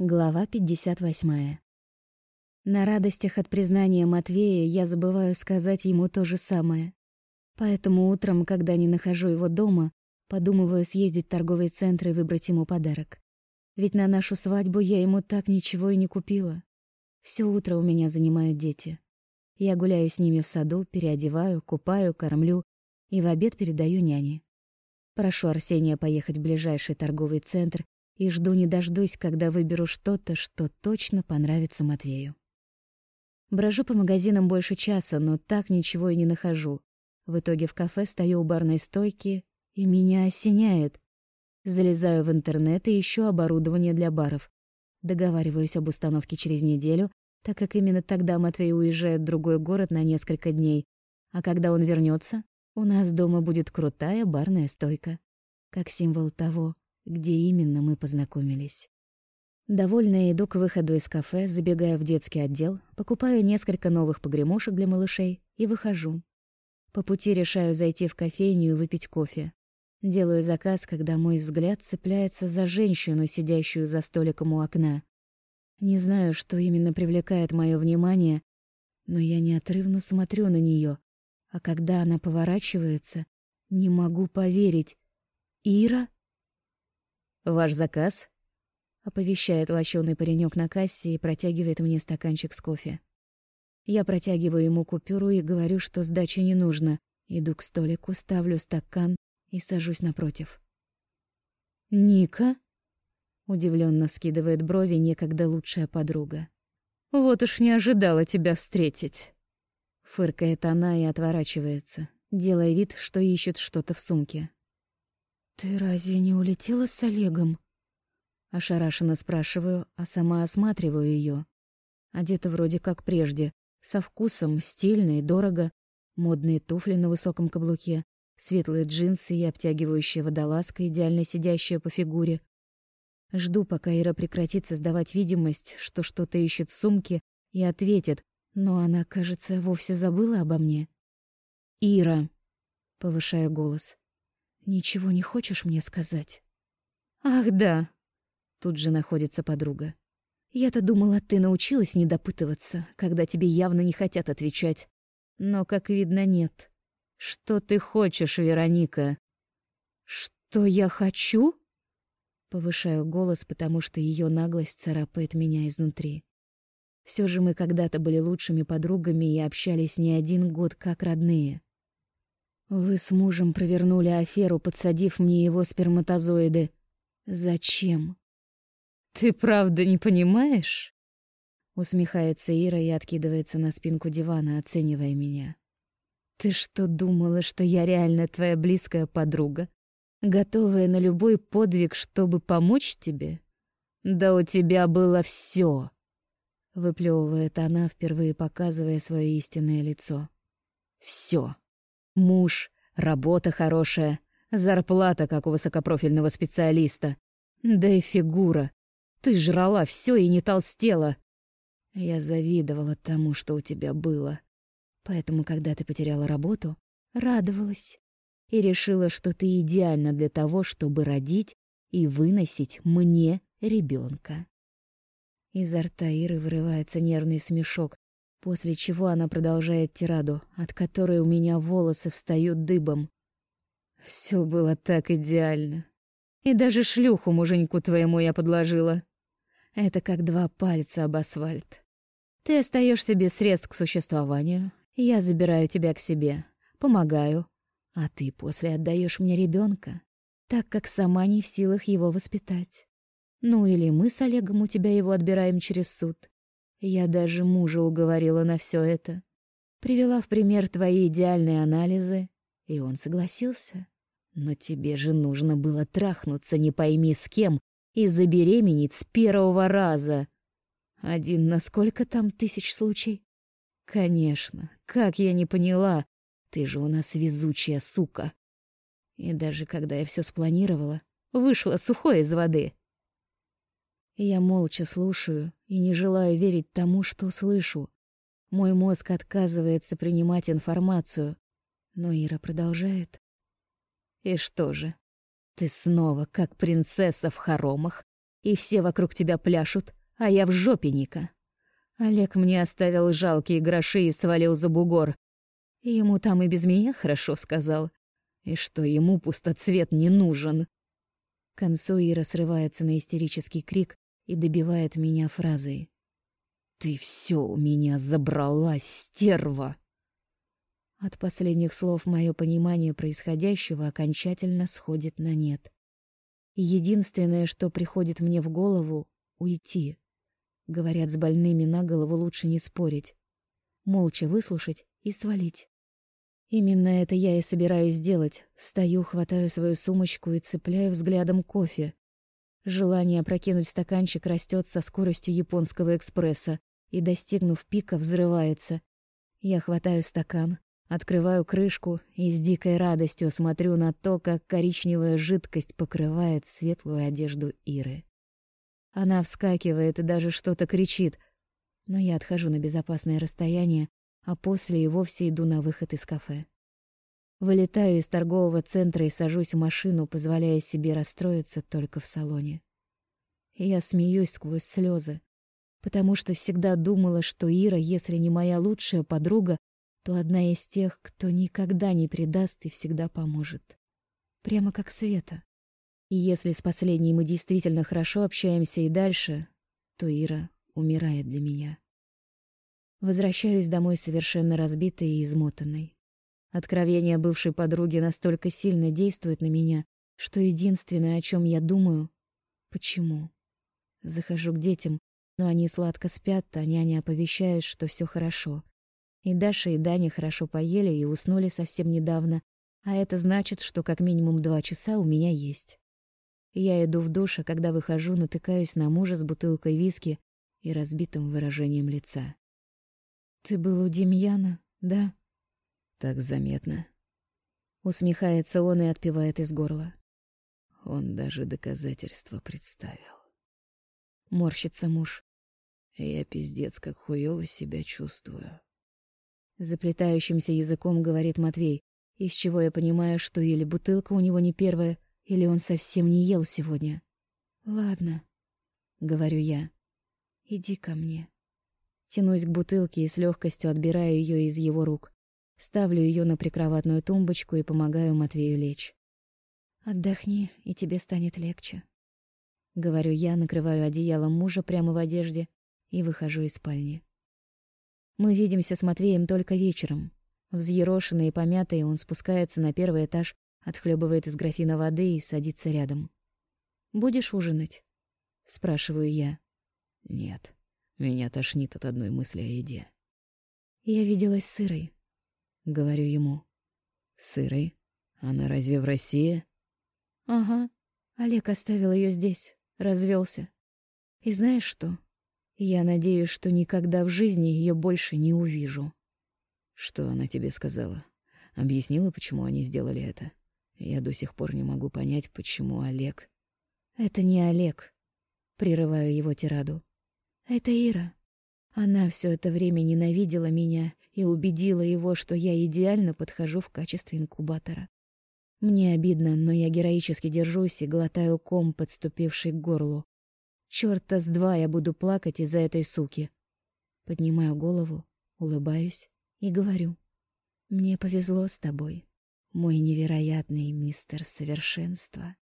Глава 58. На радостях от признания Матвея я забываю сказать ему то же самое. Поэтому утром, когда не нахожу его дома, подумываю съездить в торговый центр и выбрать ему подарок. Ведь на нашу свадьбу я ему так ничего и не купила. Все утро у меня занимают дети. Я гуляю с ними в саду, переодеваю, купаю, кормлю и в обед передаю няне. Прошу Арсения поехать в ближайший торговый центр и жду не дождусь, когда выберу что-то, что точно понравится Матвею. Брожу по магазинам больше часа, но так ничего и не нахожу. В итоге в кафе стою у барной стойки, и меня осеняет. Залезаю в интернет и ищу оборудование для баров. Договариваюсь об установке через неделю, так как именно тогда Матвей уезжает в другой город на несколько дней, а когда он вернется, у нас дома будет крутая барная стойка, как символ того, где именно мы познакомились. Довольная иду к выходу из кафе, забегая в детский отдел, покупаю несколько новых погремушек для малышей и выхожу. По пути решаю зайти в кофейню и выпить кофе. Делаю заказ, когда мой взгляд цепляется за женщину, сидящую за столиком у окна. Не знаю, что именно привлекает мое внимание, но я неотрывно смотрю на нее, а когда она поворачивается, не могу поверить. «Ира?» «Ваш заказ?» — оповещает лощёный паренек на кассе и протягивает мне стаканчик с кофе. Я протягиваю ему купюру и говорю, что сдачи не нужно. Иду к столику, ставлю стакан и сажусь напротив. «Ника?» — удивленно вскидывает брови некогда лучшая подруга. «Вот уж не ожидала тебя встретить!» Фыркает она и отворачивается, делая вид, что ищет что-то в сумке. «Ты разве не улетела с Олегом?» Ошарашенно спрашиваю, а сама осматриваю ее. Одета вроде как прежде, со вкусом, стильно и дорого. Модные туфли на высоком каблуке, светлые джинсы и обтягивающая водолазка, идеально сидящая по фигуре. Жду, пока Ира прекратит создавать видимость, что что-то ищет в сумке, и ответит, но она, кажется, вовсе забыла обо мне. «Ира!» — повышаю голос. Ничего не хочешь мне сказать? Ах, да. Тут же находится подруга. Я-то думала, ты научилась не допытываться, когда тебе явно не хотят отвечать. Но, как видно, нет. Что ты хочешь, Вероника? Что я хочу? Повышаю голос, потому что ее наглость царапает меня изнутри. Все же мы когда-то были лучшими подругами и общались не один год как родные. Вы с мужем провернули аферу, подсадив мне его сперматозоиды. Зачем? Ты правда не понимаешь? Усмехается Ира и откидывается на спинку дивана, оценивая меня. Ты что думала, что я реально твоя близкая подруга, готовая на любой подвиг, чтобы помочь тебе? Да у тебя было все, выплевывает она, впервые показывая свое истинное лицо. Все. Муж, работа хорошая, зарплата, как у высокопрофильного специалиста. Да и фигура. Ты жрала все и не толстела. Я завидовала тому, что у тебя было. Поэтому, когда ты потеряла работу, радовалась. И решила, что ты идеальна для того, чтобы родить и выносить мне ребенка. Изо рта Иры вырывается нервный смешок, После чего она продолжает тираду, от которой у меня волосы встают дыбом. Все было так идеально. И даже шлюху муженьку твоему я подложила. Это как два пальца об асфальт. Ты остаешься без средств к существованию. Я забираю тебя к себе, помогаю, а ты после отдаешь мне ребенка, так как сама не в силах его воспитать. Ну или мы с Олегом у тебя его отбираем через суд. Я даже мужа уговорила на все это. Привела в пример твои идеальные анализы, и он согласился. Но тебе же нужно было трахнуться не пойми с кем и забеременеть с первого раза. Один на сколько там тысяч случай? Конечно, как я не поняла. Ты же у нас везучая сука. И даже когда я все спланировала, вышла сухой из воды. Я молча слушаю и не желаю верить тому, что слышу. Мой мозг отказывается принимать информацию, но Ира продолжает. И что же? Ты снова, как принцесса в хоромах, и все вокруг тебя пляшут, а я в жопе Ника. Олег мне оставил жалкие гроши и свалил за бугор. Ему там и без меня хорошо сказал. И что ему пустоцвет не нужен. К концу Ира срывается на истерический крик и добивает меня фразой. «Ты все у меня забрала, стерва!» От последних слов мое понимание происходящего окончательно сходит на нет. Единственное, что приходит мне в голову — уйти. Говорят, с больными на голову лучше не спорить. Молча выслушать и свалить. Именно это я и собираюсь сделать. Встаю, хватаю свою сумочку и цепляю взглядом кофе. Желание опрокинуть стаканчик растет со скоростью японского экспресса и, достигнув пика, взрывается. Я хватаю стакан, открываю крышку и с дикой радостью смотрю на то, как коричневая жидкость покрывает светлую одежду Иры. Она вскакивает и даже что-то кричит, но я отхожу на безопасное расстояние, а после и вовсе иду на выход из кафе. Вылетаю из торгового центра и сажусь в машину, позволяя себе расстроиться только в салоне. я смеюсь сквозь слезы, потому что всегда думала, что Ира, если не моя лучшая подруга, то одна из тех, кто никогда не предаст и всегда поможет. Прямо как Света. И если с последней мы действительно хорошо общаемся и дальше, то Ира умирает для меня. Возвращаюсь домой совершенно разбитой и измотанной. Откровение бывшей подруги настолько сильно действует на меня, что единственное, о чем я думаю — почему. Захожу к детям, но они сладко спят, а няня оповещает, что все хорошо. И Даша, и Даня хорошо поели и уснули совсем недавно, а это значит, что как минимум два часа у меня есть. Я иду в душ, а когда выхожу, натыкаюсь на мужа с бутылкой виски и разбитым выражением лица. «Ты был у Демьяна, да?» «Так заметно». Усмехается он и отпивает из горла. Он даже доказательства представил. Морщится муж. Я пиздец как хуёво себя чувствую. Заплетающимся языком говорит Матвей, из чего я понимаю, что или бутылка у него не первая, или он совсем не ел сегодня. «Ладно», — говорю я. «Иди ко мне». Тянусь к бутылке и с легкостью отбираю ее из его рук. Ставлю ее на прикроватную тумбочку и помогаю Матвею лечь. «Отдохни, и тебе станет легче». Говорю я, накрываю одеялом мужа прямо в одежде и выхожу из спальни. Мы видимся с Матвеем только вечером. Взъерошенный и помятый он спускается на первый этаж отхлебывает из графина воды и садится рядом. «Будешь ужинать?» — спрашиваю я. «Нет, меня тошнит от одной мысли о еде». «Я виделась с Ирой», — говорю ему. «С Ирой? Она разве в России?» «Ага. Олег оставил ее здесь, развелся. И знаешь что? Я надеюсь, что никогда в жизни ее больше не увижу». «Что она тебе сказала? Объяснила, почему они сделали это?» Я до сих пор не могу понять, почему Олег... Это не Олег. Прерываю его тираду. Это Ира. Она все это время ненавидела меня и убедила его, что я идеально подхожу в качестве инкубатора. Мне обидно, но я героически держусь и глотаю ком, подступивший к горлу. Чёрта с два я буду плакать из-за этой суки. Поднимаю голову, улыбаюсь и говорю. Мне повезло с тобой мой невероятный мистер совершенства.